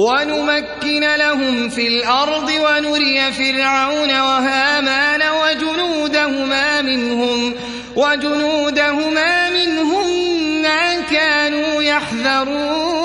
وَنُمَكِّنَ لَهُمْ فِي الْأَرْضِ وَنُرِيَ فِرْعَوْنَ وَهَامَانَ وَجُنُودَهُمَا مِنْهُم مَّا كَانُوا يَحْذَرُونَ.